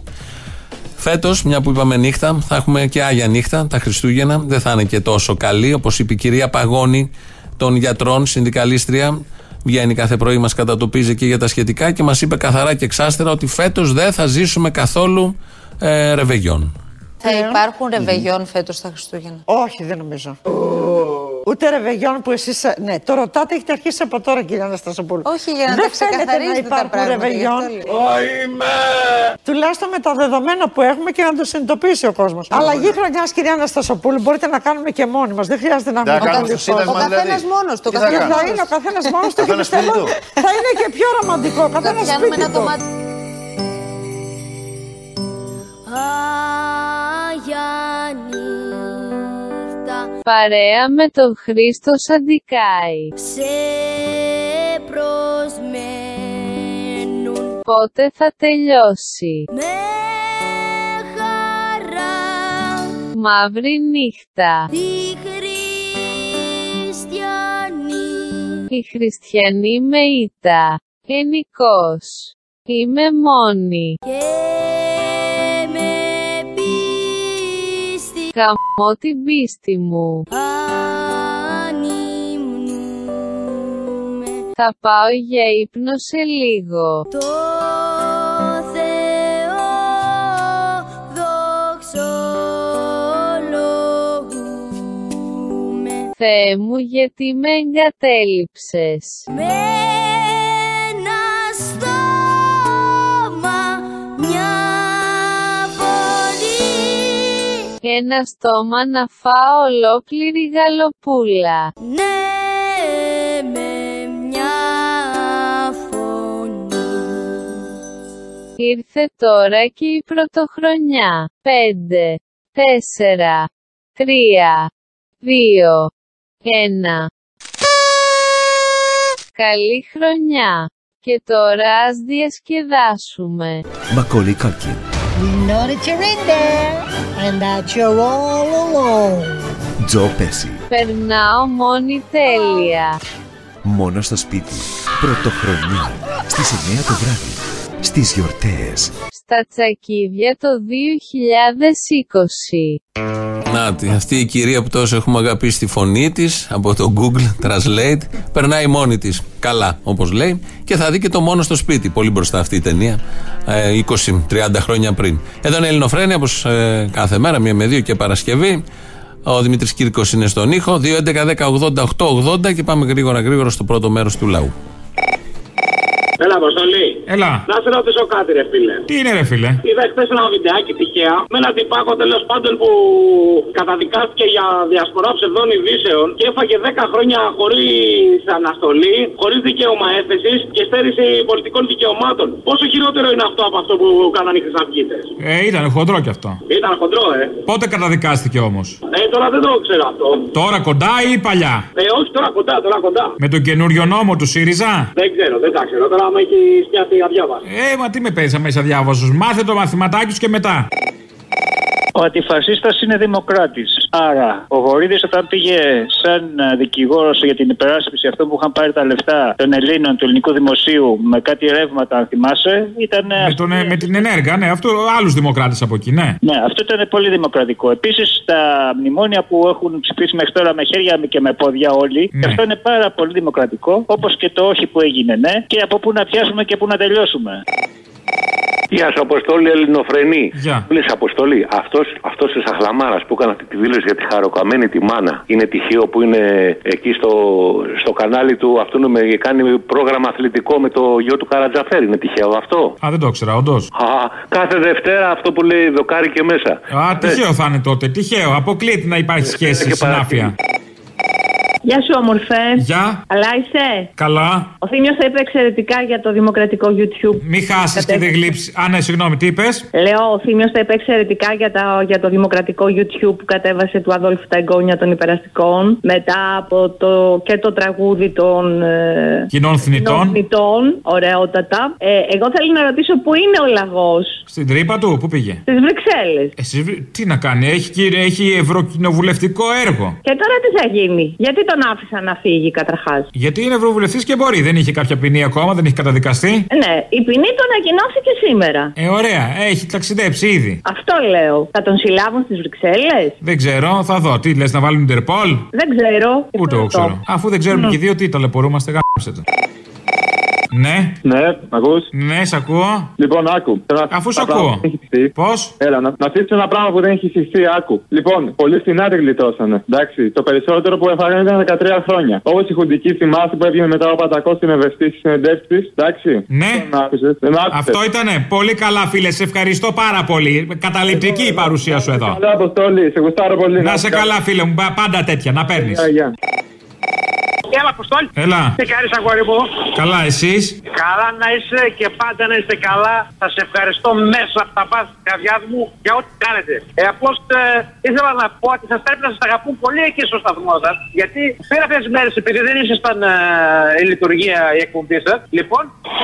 Φέτος, μια που είπαμε νύχτα, θα έχουμε και άγια νύχτα, τα Χριστούγεννα. Δεν θα είναι και τόσο καλή, όπως είπε η κυρία Παγώνη των γιατρών, συνδικαλίστρια, βγαίνει κάθε πρωί, μας κατατοπίζει και για τα σχετικά και μας είπε καθαρά και εξάστερα ότι φέτος δεν θα ζήσουμε καθόλου ε, ρεβεγιόν. Θα υπάρχουν ρεβεγιόν φέτος τα Χριστούγεννα. Όχι, δεν νομίζω. Ούτε ρεβεγιόν που εσείς. Ναι, το ρωτάτε, έχετε αρχίσει από τώρα, κυρία Αναστασοπούλου. Όχι, για να δεν τα φαίνεται να ξεκαθαρίζετε τα υπάρχουν πράγματα, ρεβεγιόν. γι' αυτό Τουλάχιστον με τα δεδομένα που έχουμε και να το συνειδητοποιήσει ο κόσμος. Αλλαγή χρονιάς, κυρία Αναστασοπούλου, μπορείτε να κάνουμε και μόνοι μας. Δεν χρειάζεται να Θα έχουμε κάνουμε πολύ στο Σύνταγμα, κόσμο. Ο καθένας δηλαδή. μόνος του, ο Και καθένας θα μόνος είναι ο του. καθένας μόνος του και Καθένας πιστεύω σπίτι του. θα είναι και πιο ρομαντικό. Καθένας πιάνουμε σπίτι ένα του. δωμάτιο. Παρέα με τον Χρήστο Σαντικάη. Σε προσμένουν Πότε θα τελειώσει; με χαρά Μαύρη νύχτα. τη χριστιανή Η χριστιανή με ήττα. Ενικός. Είμαι μόνη. και πίστη Καμώ την πίστη μου. ανυμνούμε Θα πάω για ύπνο σε λίγο. το Θεό δοξολογούμε Θεέ μου γιατί με εγκατέλειψες; με Ένα στόμα να φάω ολόκληρη γαλοπούλα. ναι με μια φωνή Ήρθε τώρα και η πρωτοχρονιά. 5, 4, 3, 2, 1. Καλή χρονιά. Και τώρα ας διασκεδάσουμε. Macaulay Culkin, We know that you're in there and that you're all alone. Joe Pesci, Περνάω μόνη τέλεια. μόνο στο σπίτι. Πρωτοχρονιά, στις 9 το βράδυ. Στις γιορτές. Στα τσακίδια το 2020. Νάτι, αυτή η κυρία που τόσο έχουμε αγαπήσει τη φωνή της από το Google Translate, περνάει μόνη της. Καλά, όπως λέει, και θα δει και το μόνο στο σπίτι. Πολύ μπροστά αυτή η ταινία, ε, 20-30 χρόνια πριν. Εδώ είναι η Ελληνοφρένια, όπως κάθε μέρα, μία με δύο και Παρασκευή. Ο Δημήτρης Κύρκος είναι στον ήχο. 2.11.10.80.880 και πάμε γρήγορα γρήγορα στο πρώτο μέρος του λαού. Έλα, Αποστολή. Έλα. Να σε ρωτήσω κάτι, ρε φίλε. Τι είναι, ρε φίλε; Είδα χθες ένα βιντεάκι τυχαία με ένα τυπάκο τέλος πάντων που καταδικάστηκε για διασπορά ψευδών ειδήσεων και έφαγε 10 χρόνια χωρίς αναστολή, χωρίς δικαίωμα έφεσης και στέρηση πολιτικών δικαιωμάτων. Πόσο χειρότερο είναι αυτό από αυτό που κάνανε οι Χρυσαυγίτε. Ε, ήταν χοντρό κι αυτό. Ήταν χοντρό, ε. Πότε καταδικάστηκε όμως; Ε, τώρα δεν το ξέρω αυτό. Τώρα κοντά ή παλιά; Ε, όχι τώρα κοντά, τώρα κοντά. Με τον καινούριο νόμο του ΣΥΡΙΖΑ; Δεν ξέρω, δεν τα ξέρω. Τώρα άμα έχει πιάσει αδιάβαση. Ε, μα τι με παίζει μέσα διάβασος. Μάθε το μαθηματάκι σου και μετά. Ο αντιφασίστας είναι δημοκράτης. Άρα, ο Βορύδης όταν πήγε σαν δικηγόρος για την υπεράσπιση αυτών που είχαν πάρει τα λεφτά των Ελλήνων, του ελληνικού δημοσίου, με κάτι ρεύματα, αν θυμάσαι, ήταν. Με, τον, ε, με την ενέργεια, ναι, αυτό άλλους δημοκράτες από εκεί, ναι. Ναι, αυτό ήταν πολύ δημοκρατικό. Επίσης, τα μνημόνια που έχουν ψηφίσει μέχρι τώρα με χέρια και με πόδια όλοι, Ναι. και αυτό είναι πάρα πολύ δημοκρατικό. Όπως και το όχι που έγινε, ναι, και από πού να πιάσουμε και πού να τελειώσουμε. Γεια σου, Αποστόλη Ελληνοφρενή. Γεια. Λες, Αποστόλη, αυτός, αυτός ο Σαχλαμάρας που έκανε αυτή τη δήλωση για τη χαροκαμένη τη μάνα, είναι τυχαίο που είναι εκεί στο, στο κανάλι του, αυτόν με κάνει πρόγραμμα αθλητικό με το γιο του Καρατζαφέρη. Είναι τυχαίο αυτό; Α, δεν το ήξερα, όντως. Α, κάθε Δευτέρα αυτό που λέει δοκάρι και μέσα. Α, τυχαίο θα είναι τότε. Τυχαίο. Αποκλείεται να υπάρχει σχέση, και συνάφεια. Γεια σου, όμορφε. Γεια. Καλά είσαι; Καλά. Ο Θήμιος τα είπε εξαιρετικά για το δημοκρατικό YouTube. Μη χάσεις και δεν γλύψεις. Α, ναι, συγγνώμη, τι είπες; Λέω, ο Θήμιος τα είπε εξαιρετικά για, τα, για το δημοκρατικό YouTube που κατέβασε του Αδόλφου τα εγγόνια των υπεραστικών. Μετά από το, και το τραγούδι των ε, Κοινών θνητών. θνητών. Ωραιότατα. Ε, εγώ θέλω να ρωτήσω πού είναι ο λαγός; Στην τρύπα του, πού πήγε; στις Βρυξέλλες. Εσύ, τι να κάνει, έχει, κύριε, έχει ευρωκοινοβουλευτικό έργο. Και τώρα τι θα γίνει; Γιατί τον τον άφησαν να φύγει καταρχάς. Γιατί είναι ευρωβουλευτής και μπορεί. Δεν είχε κάποια ποινή ακόμα, δεν έχει καταδικαστεί; Ναι, η ποινή τον ανακοινώθηκε σήμερα. Ε, ωραία, έχει ταξιδέψει ήδη. Αυτό λέω. Θα τον συλλάβουν στις Βρυξέλλες; Δεν ξέρω, θα δω. Τι λες, να βάλουν Ιντερπολ; Δεν ξέρω. Ούτε εγώ ξέρω. Αφού δεν ξέρουμε Μμ. και οι δύο τι ταλαιπωρούμαστε, γάμψε το. Ναι. Ναι, μ' ακούς; Ναι, σ' ακούω. Λοιπόν, άκου. Θέλω να- Αφού σ' ένα ακούω. πράγμα που δεν έχει ψηθεί. Πώς; Έλα, να, να αφήσει ένα πράγμα που δεν έχει συστεί, άκου. Λοιπόν, πολλοί στην άκρη γλιτώσανε. Εντάξει, το περισσότερο που έφαγαν ήταν 13 χρόνια. Όπως η χουντική θυμάσαι που έβγαινε μετά ο Πατακός στην ευαισθή στι συνεντεύξει. Εντάξει. Ναι. Δεν άκουσες, δεν άκουσες. Αυτό ήτανε. Πολύ καλά, φίλε. Σε ευχαριστώ πάρα πολύ. Καταληπτική η παρουσία σου εδώ. Καλά, Αποστόλη, σε γουστάρω πολύ. Να σε καλά, φίλε μου. Πα- Πάντα τέτοια, να παίρνεις. Γεια, γεια. Έλα, Αποστόλη. Έλα. Τι κάνεις, αγόρι μου; Καλά, εσείς; Καλά να είσαι και πάντα να είστε καλά. Θα σε ευχαριστώ μέσα από τα βάση της καρδιάς μου για ό,τι κάνετε. Ε, Απλώς ε, ήθελα να πω ότι σας πρέπει να σας αγαπούν πολύ εκεί στο σταθμό σας. Γιατί πήρα αυτέ τις μέρες, επειδή δεν ήσασταν ε, η λειτουργία η εκπομπή σας, λοιπόν,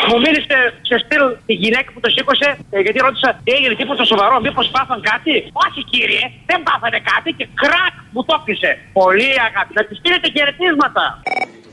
μου μίλησε σε στυλ τη γυναίκα που το σήκωσε, ε, γιατί ρώτησα τι έγινε τίποτα σοβαρό, μήπως πάθαν κάτι; Όχι, κύριε, δεν πάθανε κάτι και κρακ μου το έκλεισε. Πολύ αγάπη. Να της στείλετε χαιρετίσματα.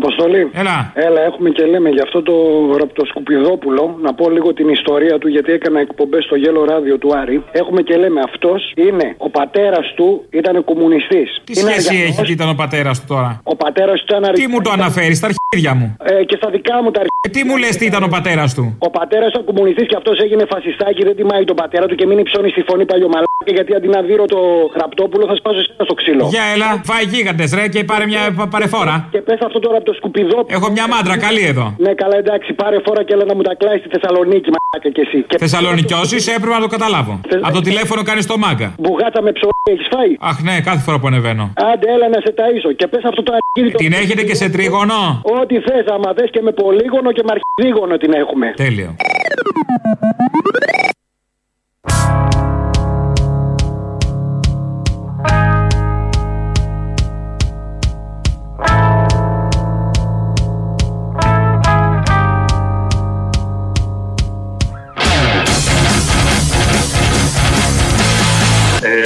Αποστολή. Έλα. Έλα, έχουμε και λέμε για αυτό το Ραπτοσκουπιδόπουλο. Να πω λίγο την ιστορία του, γιατί έκανα εκπομπές στο γέλο ράδιο του Άρη. Έχουμε και λέμε αυτός είναι ο πατέρας του, ήταν κομμουνιστής. Τι σχέση έχει και ήταν ο πατέρας του τώρα; Ο πατέρας του ήταν Τι μου το αναφέρεις, στα αρχίδια μου; Ε, και στα δικά μου τα αρχίδια. Ε, τι μου λες, τι ήταν ο πατέρας του; Ο πατέρας ήταν κομμουνιστής και αυτός έγινε φασιστάκι, δεν τιμάει τον πατέρα του και μείνει ψώνει στη φωνή παλιωμαλάκα. Γιατί αντί να δίνω το Ραπτόπουλο θα σπάσω εσένα στο ξύλο. Για έλα, φάει γίγαντες ρε και πάρε μια πα- παρεφόρα. Και πες αυτό τώρα από το σκουπιδό. Έχω μια μάντρα καλή εδώ. Ναι, καλά, εντάξει, πάρε φόρα και έλα να μου τα κλάεις στη Θεσσαλονίκη, μαλάκα κι εσύ. Και Θεσσαλονικιώσει έπρεπε να το καταλάβω. Από το τηλέφωνο κάνεις το μάγκα. Μπουγάτα με ψωμί έχεις φάει; Αχ ναι, κάθε φορά που ανεβαίνω. Άντε, έλα να σε ταΐσω. Και πες αυτό το αρχίδι. το- Την έχετε και σε τρίγωνο; Ό,τι θες, άμα θε και με πολύγωνο και με αρχιδίγωνο την έχουμε. Τέλειο.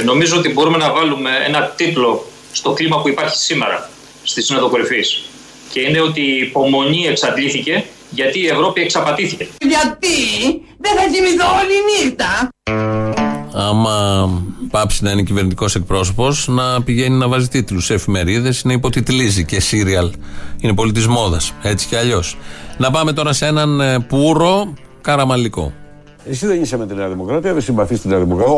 Νομίζω ότι μπορούμε να βάλουμε ένα τίτλο στο κλίμα που υπάρχει σήμερα στη Σύνοδο Κορυφής. Και είναι ότι η υπομονή εξαντλήθηκε γιατί η Ευρώπη εξαπατήθηκε. Γιατί δεν θα κοιμηθώ όλη νύχτα. Άμα πάψει να είναι κυβερνητικός εκπρόσωπος, να πηγαίνει να βάζει τίτλους σε εφημερίδες, να υποτιτλίζει και σύριαλ. Είναι πολύ τη μόδα. Έτσι κι αλλιώς. Να πάμε τώρα σε έναν ε, πουρο καραμαλικό. Εσύ δεν είσαι με τη Νέα Δημοκρατία, δεν συμπαθείς στη Νέα Δημοκρατία.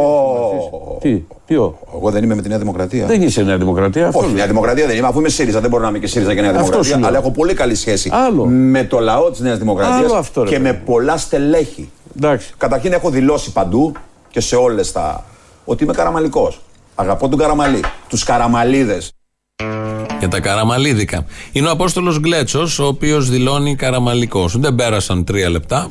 Τι, ποιο. Εγώ δεν είμαι με τη Νέα Δημοκρατία. Δεν είσαι Νέα Δημοκρατία. αυτό Όχι, λέω. Νέα Δημοκρατία δεν είμαι, αφού είμαι ΣΥΡΙΖΑ. Δεν μπορώ να είμαι και ΣΥΡΙΖΑ και Νέα Αυτό Δημοκρατία. σου λέω. Αλλά έχω πολύ καλή σχέση Άλλο. με το λαό της Νέας Άλλο Δημοκρατία αυτό, ρε και παιδί. με πολλά στελέχη. Εντάξει. Καταρχήν έχω δηλώσει παντού και σε όλες τα. ότι είμαι καραμαλικός. Αγαπώ τον Καραμαλή. Τους Καραμαλίδες. Για τα καραμαλίδικα. Είναι ο Απόστολος Γκλέτσος, ο οποίος δηλώνει καραμαλικός. Δεν πέρασαν τρία λεπτά.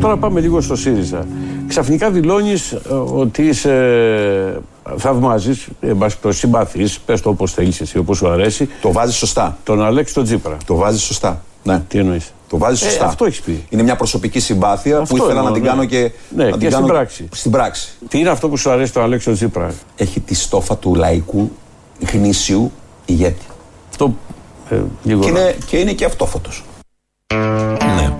Τώρα πάμε λίγο στο ΣΥΡΙΖΑ. Ξαφνικά δηλώνεις ότι είσαι. Θαυμάζεις, εν πάση περιπτώσει, συμπαθείς, πες το όπως θέλεις εσύ, όπως σου αρέσει. Το βάζεις σωστά. Τον Αλέξη τον Τζίπρα. Το βάζεις σωστά. Ναι. Τι εννοείς; Το βάζεις Ε, σωστά. αυτό έχεις πει. Είναι μια προσωπική συμπάθεια Αυτό που ήθελα εννοώ, να την ναι. κάνω και. Ναι, να και την στην κάνω πράξη. Στην πράξη. Τι είναι αυτό που σου αρέσει τον Αλέξη τον Τζίπρα. Έχει τη στόφα του λαϊκού γνήσιου ηγέτη. Αυτό. Ε, λίγο. Και είναι, και είναι και αυτόφωτος. Ναι.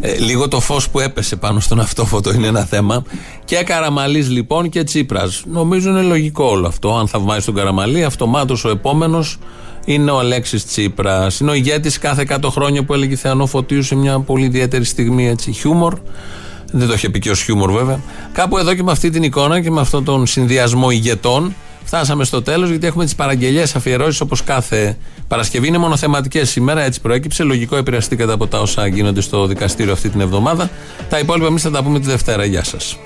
Ε, λίγο το φως που έπεσε πάνω στον αυτόφωτο είναι ένα θέμα. Και Καραμαλής λοιπόν και Τσίπρας. Νομίζω είναι λογικό όλο αυτό. Αν θαυμάζει τον Καραμαλή, αυτομάτως ο επόμενος είναι ο Αλέξης Τσίπρας. Είναι ο ηγέτης κάθε 100 χρόνια που έλεγε Θεανό Φωτίου σε μια πολύ ιδιαίτερη στιγμή έτσι. Χιούμορ. Δεν το είχε πει και ως χιούμορ βέβαια. Κάπου εδώ και με αυτή την εικόνα και με αυτόν τον συνδυασμό ηγετών φτάσαμε στο τέλος γιατί έχουμε τις παραγγελίες αφιερώσεις όπως κάθε Παρασκευή. Είναι μονοθεματικές σήμερα, έτσι προέκυψε. Λογικό επηρεαστήκατε από τα όσα γίνονται στο δικαστήριο αυτή την εβδομάδα. Τα υπόλοιπα εμείς θα τα πούμε τη Δευτέρα. Γεια σας.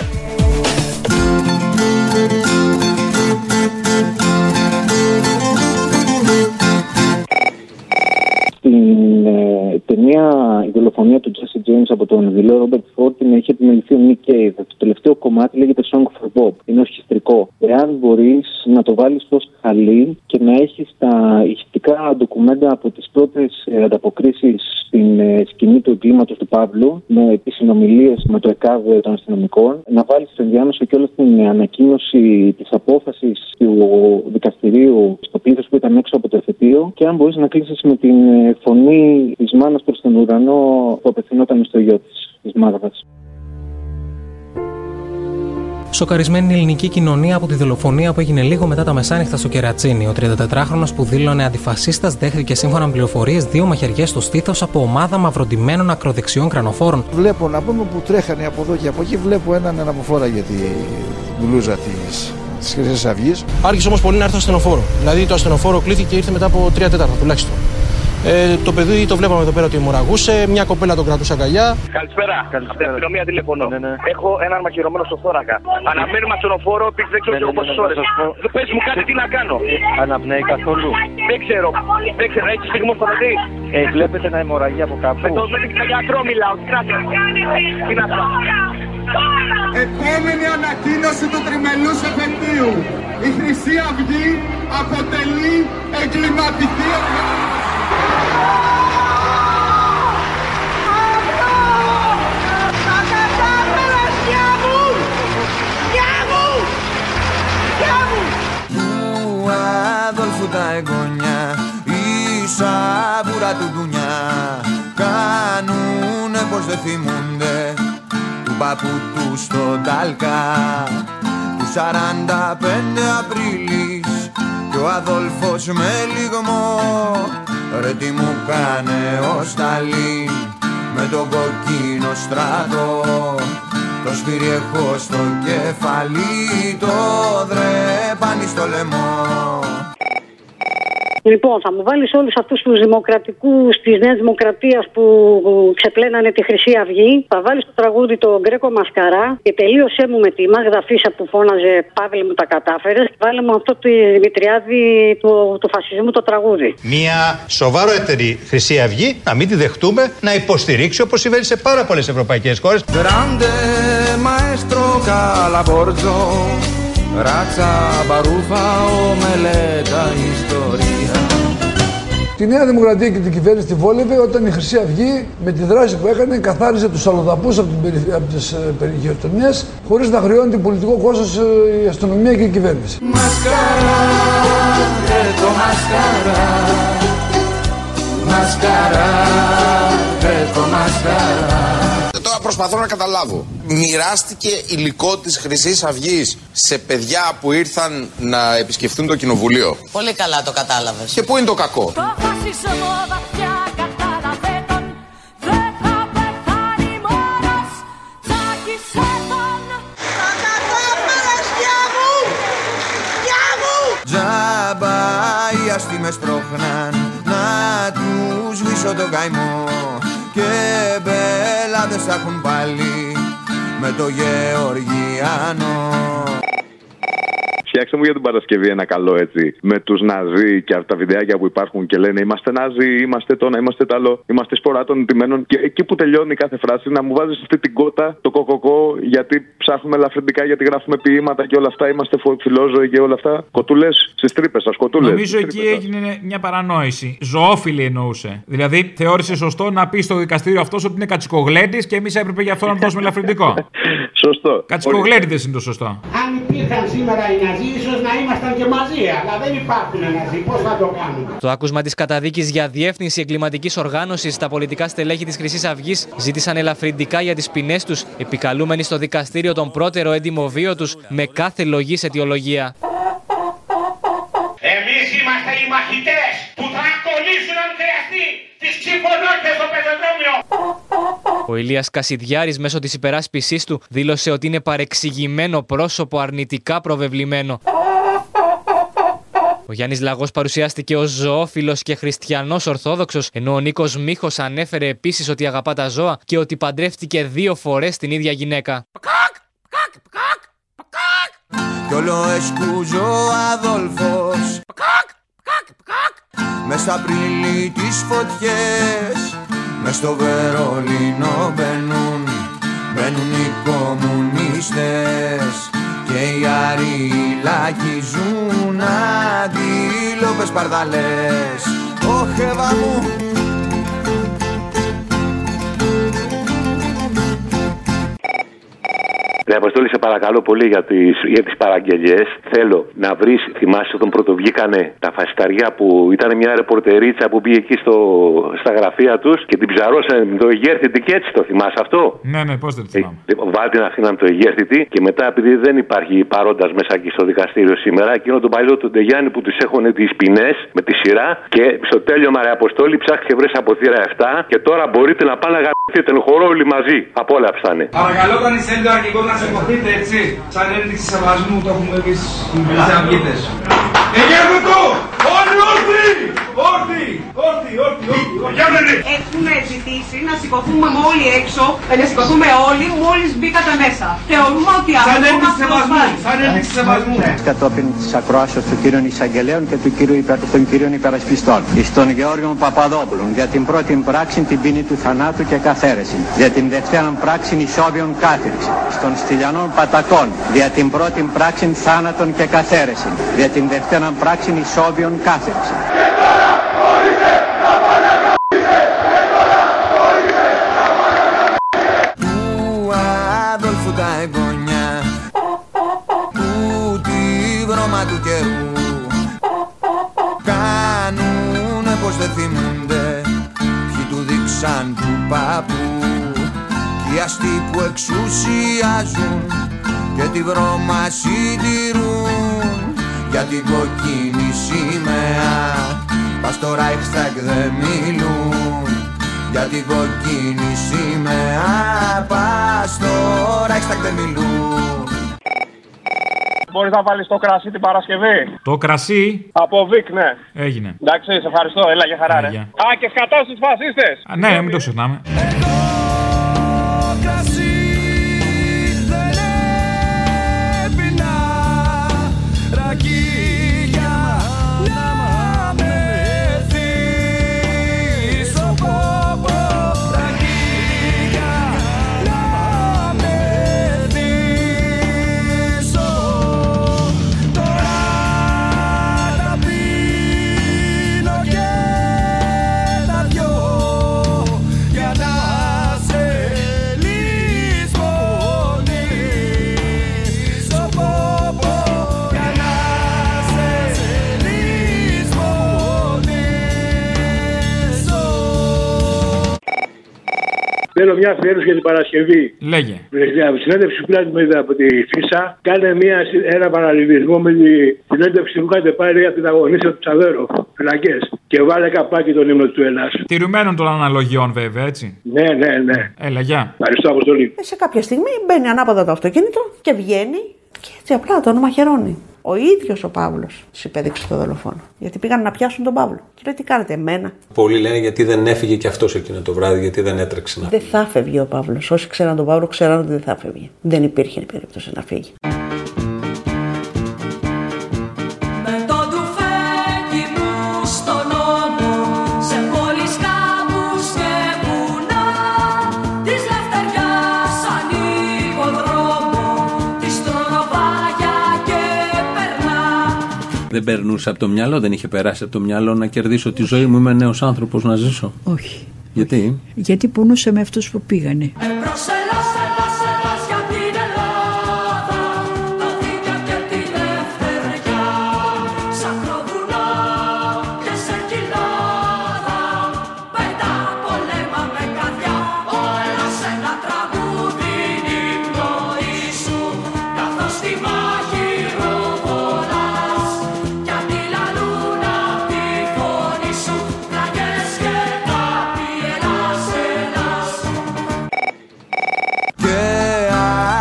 Στην ε, ταινία «Η δολοφονία δολοφονία του Jesse James από τον δηλό Ρόμπερτ Φόρτ την έχει επιμεληθεί ο Nick Cave. Το τελευταίο κομμάτι λέγεται Song for Bob. Είναι ορχιστρικό. Εάν μπορείς να το βάλεις ως χαλί και να έχεις τα ηχητικά ντοκουμέντα από τις πρώτες ανταποκρίσεις στην ε, σκηνή του εγκλήματος του Παύλου, με τις συνομιλίες με το ΕΚΑΒ των αστυνομικών, να βάλεις στο ενδιάμεσο και όλη την ανακοίνωση της απόφασης του δικαστηρίου στο πλήθος που ήταν έξω από το εφετείο και αν μπορείς να κλείσεις με την ε, φωνή της μάνας προς τον ουρανό που απευθυνόταν στο γιο της, της Μάγδας. Σοκαρισμένη η ελληνική κοινωνία από τη δολοφονία που έγινε λίγο μετά τα μεσάνυχτα στο Κερατσίνι. Ο 34χρονο που δήλωνε αντιφασίστας δέχθηκε σύμφωνα με πληροφορίες δύο μαχαιριές στο στήθος από ομάδα μαυροντημένων ακροδεξιών κρανοφόρων. Βλέπω να πούμε που τρέχανε από εδώ και από εκεί, βλέπω έναν αναποφόρα για τη μπλούζα της της Χρυσής Αυγής. Άρχισε όμως πολύ να έρθει το ασθενοφόρο. Δηλαδή το ασθενοφόρο κλείθηκε και ήρθε μετά από 3 τέταρτα τουλάχιστον. Ε, το παιδί το βλέπαμε εδώ πέρα ότι αιμορραγούσε, μια κοπέλα τον κρατούσε αγκαλιά. Καλησπέρα. Από την αστυνομία τηλεφωνώ. Έχω έναν μαχαιρωμένο στο θώρακα. Αναμένουμε ασθενοφόρο, δεν ξέρω ναι, πόσες ώρες. Πες μου κάτι τι να κάνω. Αναπνέει καθόλου. Δεν ξέρω. Δεν ξέρω. Έχει στιγμό στο παιδί. Ε, βλέπετε να αιμορραγεί από κάπου. Με το με την γιατρό μιλάω. Τι να κάνω. Τι να κάνω. Επόμενη ανακοίνωση του τριμελούς εφετείου. Η Χρυσή Αυγή αποτελεί εγκληματική Του Αδόλφου τα εγγόνια η σαβούρα του ντουνιά κάνουνε πως δεν θυμούνται του παππού του στον Τάλκα. Τους 45 Απρίλης και ο Αδόλφος με λιγμό. Ρε τι μου κάνε ο Σταλίν με τον κοκκίνο στράτο το σφύρι έχω στο κεφαλί το δρέπανι στο λαιμό Λοιπόν, θα μου βάλεις όλους αυτούς τους δημοκρατικούς της Νέας Δημοκρατίας που ξεπλένανε τη Χρυσή Αυγή. Θα βάλεις το τραγούδι το Γκρέκο Μασκαρά και τελείωσέ μου με τη Μάγδα Φίσα που φώναζε Παύλε μου τα κατάφερες. Βάλε μου αυτό το Δημητριάδη του, του φασισμού το τραγούδι. Μια σοβαρότερη Χρυσή Αυγή, να μην τη δεχτούμε, να υποστηρίξει όπως συμβαίνει σε πάρα πολλές ευρωπαϊκές χώρες. Grande maestro Calaborzo Ράτσα μπαρούφα ομελέτα ιστορία Τη Νέα Δημοκρατία και την κυβέρνηση τη βόλευε όταν η Χρυσή Αυγή με τη δράση που έκανε καθάριζε τους αλλοδαπούς από, την περι... από τις περιοχές χωρίς να χρεώνει την πολιτικό κόστος η αστυνομία και η κυβέρνηση. Μασκαρά, το μασκαρά Μασκαρά, το μασκαρά Τώρα προσπαθώ να καταλάβω. Μοιράστηκε υλικό της χρυσής αυγής σε παιδιά που ήρθαν να επισκεφθούν το κοινοβουλίο; Πολύ καλά το κατάλαβες. Και πού είναι το κακό; Το φασισμό βαθιά κατάλαβε τον Δεν θα πεθάνει μόνος. Τσάκισε τον. Τζάμπα οι αστήμες πρόχναν να τους σβήσω τον καημό. Και μπελάδες θα έχουν πάλι με το Γεωργιάνο Φτιάξτε μου για την Παρασκευή ένα καλό έτσι. Με τους Ναζί και αυτά τα βιντεάκια που υπάρχουν και λένε Είμαστε Ναζί, είμαστε το ένα, είμαστε το άλλο, είμαστε σπορά των εντυμένων. Και εκεί που τελειώνει κάθε φράση να μου βάζεις αυτή την κότα, το κοκοκό, γιατί ψάχνουμε ελαφρυντικά, γιατί γράφουμε ποίηματα και όλα αυτά. Είμαστε φιλόζωοι και όλα αυτά. Κοτούλες στις τρύπες σας, κοτούλες. Νομίζω εκεί έγινε μια παρανόηση. Ζωόφιλη εννοούσε. Δηλαδή θεώρησε σωστό να πεις στο δικαστήριο αυτός ότι είναι κατσικογλέντης και εμείς έπρεπε γι' αυτό να του δώσουμε ελαφρυντικό. Σωστό. Κατσικογλέντε είναι το σωστό. Αν υπήρχαν σήμερα οι Ναζί, ίσως να ήμασταν και μαζί, αλλά δεν υπάρχουν Ναζί. Πώς θα το κάνουμε; Το άκουσμα της καταδίκης για διεύθυνση εγκληματικής οργάνωσης στα πολιτικά στελέχη της Χρυσής Αυγής ζήτησαν ελαφρυντικά για τις ποινές τους, επικαλούμενοι στο δικαστήριο τον πρώτερο έντιμο βίο τους με κάθε λογής αιτιολογία. Εμείς είμαστε οι μαχητές που θα κολλήσουν αν χρειαστεί τις ξυφωνόκες στο πεζοδρόμιο. Ο Ηλίας Κασιδιάρης μέσω της υπεράσπισής του δήλωσε ότι είναι παρεξηγημένο πρόσωπο αρνητικά προβεβλημένο. Ο Γιάννης Λαγός παρουσιάστηκε ως ζωόφιλος και χριστιανός Ορθόδοξος, ενώ ο Νίκος Μίχος ανέφερε επίσης ότι αγαπά τα ζώα και ότι παντρεύτηκε δύο φορές την ίδια γυναίκα. Κι όλο εσκούζω ο Αδόλφος Μες στα πρίλη τις φωτιές Με Μες στο Βερολίνο μπαίνουν, μπαίνουν οι κομμουνίστες και οι αριλάκοι ζουν αντίλοπες παρδαλές. Ωχ, Εύα μου, Ρε Αποστόλη, σε παρακαλώ πολύ για τις για τις παραγγελίε. Θέλω να βρεις, θυμάσαι όταν πρωτοβγήκανε τα φασισταριά που ήταν μια ρεπορτερίτσα που πήγε εκεί στο, στα γραφεία τους και την ψαρώσανε με το Αιγέρθητη και έτσι το θυμάσαι αυτό; Ναι, ναι, πώς δεν το θυμάμαι. Λοιπόν, Βάλτε την αφήναμε το Αιγέρθητη και μετά επειδή δεν υπάρχει παρόντας μέσα εκεί στο δικαστήριο σήμερα, εκείνο τον παλιό τον Τεγιάννη που τους έχουν τις ποινές με τη σειρά και στο τέλειωμα ρε Αποστόλη ψάχνει και βρει από θύρα 7 και τώρα μπορείτε να πάνε να γαμπηθείτε χορό όλοι μαζί. Απόλαυσανε. Παρακαλώ, όταν εισέλθει ο αρχηγός να σηκωθείτε έτσι, σαν ένδειξη σεβασμού το έχουμε εμεί οι Μεσαυγίτε. Εγέρδετο! Όλοι όρθιοι! Όρθιοι! Όρθιοι, όρθιοι, όρθιοι! Έχουμε ζητήσει να σηκωθούμε όλοι έξω, ε, να σηκωθούμε όλοι μόλις μπήκατε μέσα. Θεωρούμε ότι αυτό Σαν ένδειξη μας σεβασμού! προσβάλλει. Σαν ένδειξη σεβασμού! κατόπιν της ακροάσεως του κύριων εισαγγελέων και του κύριου υπερ, των κύριων υπερασπιστών. Εις τον Γεώργιο Παπαδόπουλο για την πρώτη πράξη την ποινή του θανάτου και καθαίρεση. Για την δευτέρα πράξη ισόβιον κάθριξη. Στον Στυλιανών Πατακών για την πρώτη πράξη θάνατον και καθαίρεση. Για την δευτέρα πράξη ισόβιον κάθριξη. του Αδόλφου τα εγγονιά που τη βρώμα του καιρού κάνουνε πως δεν θυμούνται ποιοι του δείξαν του παππού κι οι αστεί που εξουσιάζουν και τη βρώμα συντηρούν για την κοκκίνη σημαία πας στο Reichstag δεν μιλούν για την κοκκίνη σημαία πας στο Reichstag δεν μιλούν Μπορείς να βάλεις το κρασί την Παρασκευή; Το κρασί; Από Βικ, ναι. έγινε. Εντάξει, σε ευχαριστώ. Έλα για χαρά, ρε. Γεια. Α, και σκατά στου φασίστες. Α, ναι, μην το ξεχνάμε. Για Θέλω μια αφιέρωση για την Παρασκευή. Λέγε. Από τη συνέντευξη που πήρατε με- από τη ΦΙΣΑ, κάνε μια, ένα παραλληλισμό με τη συνέντευξη που είχατε πάρει από την αγωνίστρια του Τσαβέρο, φυλακές. Και βάλε καπάκι τον ύμνο του Ελλάς. Τηρουμένων των αναλογιών, βέβαια, έτσι. Ναι, ναι, ναι. Έλα, γεια. Ευχαριστώ, Αποστολή. Σε κάποια στιγμή μπαίνει ανάποδα το αυτοκίνητο και βγαίνει και έτσι απλά τον μαχαιρώνει. Ο ίδιος ο Παύλος τη υπέδειξε το δολοφόνο. Γιατί πήγαν να πιάσουν τον Παύλο. Και λέει: Τι κάνετε, εμένα; Πολλοί λένε γιατί δεν έφυγε και αυτός εκείνο το βράδυ, γιατί δεν έτρεξε να Δεν θα φεύγει ο Παύλος. Όσοι ξέραν τον Παύλο, ξέραν ότι δεν θα φεύγει. Δεν υπήρχε περίπτωση να φύγει. Δεν περνούσε από το μυαλό, δεν είχε περάσει από το μυαλό να κερδίσω τη ζωή μου. Είμαι νέος άνθρωπος να ζήσω. Όχι. Γιατί; Γιατί πονούσε με αυτούς που πήγανε. Εμπρός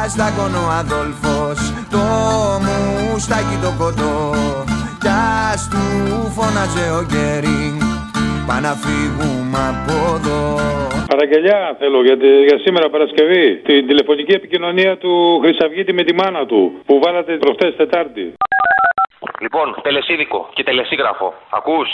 αστάκων ο Αδόλφος Το μουστάκι το κοντό Κι ας του φώναζε ο Γκέρινγκ Πά να φύγουμε από εδώ Παραγγελιά θέλω για, τη- για σήμερα Παρασκευή. Την τηλεφωνική επικοινωνία του Χρυσαυγίτη με τη μάνα του που βάλατε προχτές Τετάρτη. Λοιπόν, τελεσίδικο και τελεσίγραφο. Ακούς;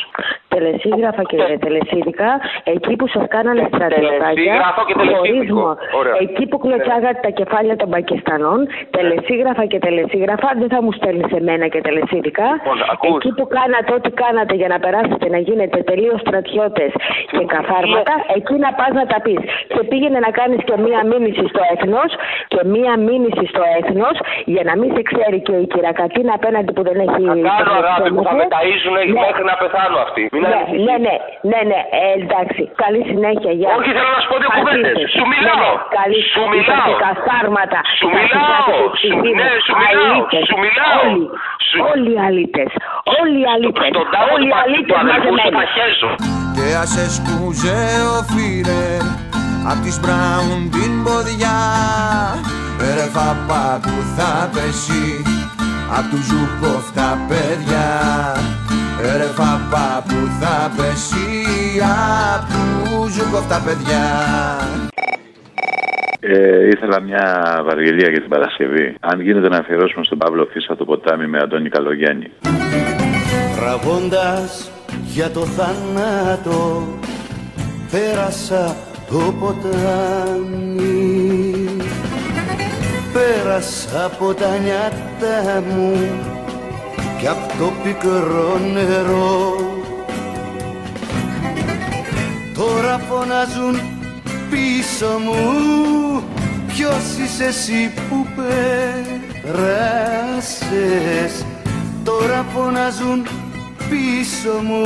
τελεσίγραφα και τελεσίδικα, εκεί που σα κάνανε στρατιωτάκια. Τελεσίγραφο και τελεσίδικο. χωρίσμο. Ωραία. Εκεί που κλωτσάγατε τα κεφάλια των Πακιστανών, τελεσίγραφα και τελεσίγραφα, δεν θα μου στέλνεις εμένα και τελεσίδικα. Λοιπόν, ακούς. εκεί που κάνατε ό,τι κάνατε για να περάσετε να γίνετε τελείως στρατιώτες και καθάρματα, εκεί να πας να τα πεις. Και πήγαινε να κάνεις και μία μήνυση στο έθνος και μία μήνυση στο έθνος για να μην σε ξέρει και η κυρακατίνα απέναντι που δεν έχει. Κάνω αγάπη που θα Ναι. με ταΐζουνε μέχρι να πεθάνω αυτή. Μην Ναι, ανησυχείς. ναι, ναι, ναι, ναι, ε, εντάξει. Καλή συνέχεια, γεια. Όχι, θέλω να σου πω δύο κουβέντες. Αφήστε. Σου μιλάω. Ναι, ναι, καλή Σου μιλάω. Είσαστε καθάρματα. Σου Είσαστε μιλάω. είσαστε Σου- χριστιανοί. ναι, σου μιλάω. Αλήτες. Σου μιλάω. Όλοι, όλοι οι αλήτες. Όλοι οι αλήτες. Στον τάφο Όλοι του οι πα- αλήτες του αδελφού σου μαζεμένοι. θα χέσω. Και ας εσκούζε ο Φίρερ Απ' της Μπράουν την ποδιά Ρε φαπά που θα πέσει Απ' του Ζούκοφ τα παιδιά Ρε φαπά που θα πέσει Απ' του Ζούκοφ τα παιδιά Ε, ήθελα μια βαργελία για την Παρασκευή. Αν γίνεται να αφιερώσουμε στον Παύλο Φίσα το ποτάμι με Αντώνη Καλογιάννη. Τραβώντας για το θάνατο πέρασα το ποτάμι Πέρασα από τα νιάτα μου και από το πικρό νερό. Τώρα φωνάζουν πίσω μου Ποιος είσαι εσύ που πέρασες; Τώρα φωνάζουν πίσω μου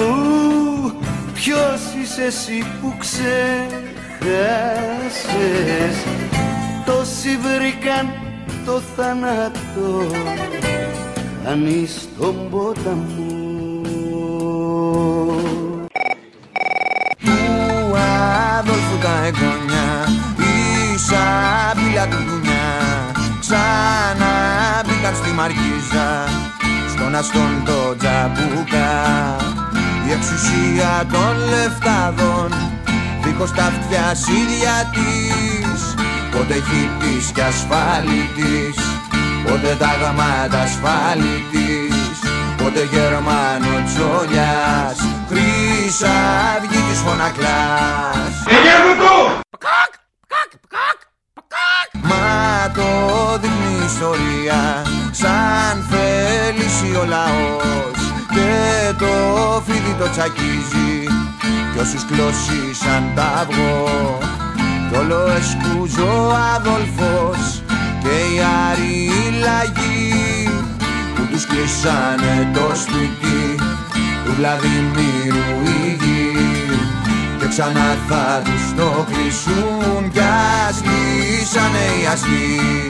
Ποιος είσαι εσύ που ξεχάσες; Τόσοι βρήκαν το θάνατο Κανείς τον ποταμό του Αδόλφου τα εγγόνια η σαπίλα του δουνιά ξανά μπήκαν στη Μαρκίζα στον αστόν το τζαμπούκα. Η εξουσία των λεφτάδων δίχως τα αυτιά ίδια της πότε χιτής και ασφάλιτης πότε τα γαμάτα ασφάλιτης πότε Γερμανο τσόλιας Χρυσαυγή της φωνακλάς. Μα το δείχνει η ιστορία σαν θέληση ο λαός και το φίδι το τσακίζει. Κι όσους κλώσισαν τα αυγό κι όλο εσκούζω ο Αδόλφος και οι Άριοι λαγοί που τους κλείσανε το σπίτι του Βλαδιμίρου η γη και ξανά θα τους το κλείσουν κι ας λύσανε οι αστεί